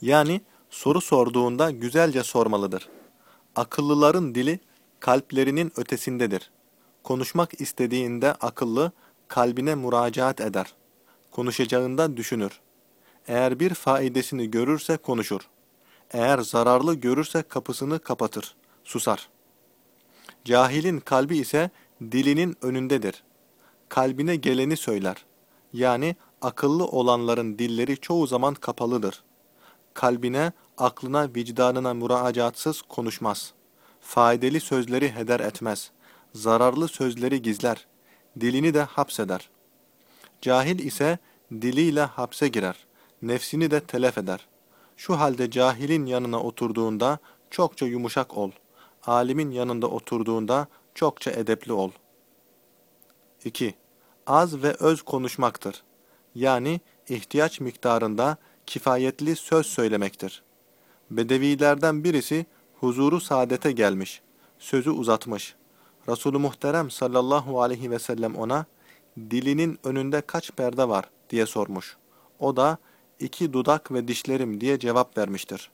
Yani soru sorduğunda güzelce sormalıdır. Akıllıların dili kalplerinin ötesindedir. Konuşmak istediğinde akıllı kalbine müracaat eder. Konuşacağında düşünür. Eğer bir faidesini görürse konuşur. Eğer zararlı görürse kapısını kapatır, susar. Cahilin kalbi ise dilinin önündedir. Kalbine geleni söyler. Yani akıllı olanların dilleri çoğu zaman kapalıdır. Kalbine, aklına, vicdanına muraacatsız konuşmaz. Faydalı sözleri heder etmez. Zararlı sözleri gizler. Dilini de hapseder. Cahil ise diliyle hapse girer. Nefsini de telef eder. Şu halde cahilin yanına oturduğunda çokça yumuşak ol. Alimin yanında oturduğunda çokça edepli ol. 2. Az ve öz konuşmaktır. Yani ihtiyaç miktarında kifayetli söz söylemektir. Bedevilerden birisi huzuru saadete gelmiş, sözü uzatmış. Resulü Muhterem sallallahu aleyhi ve sellem ona, dilinin önünde kaç perde var diye sormuş. O da, iki dudak ve dişlerim diye cevap vermiştir.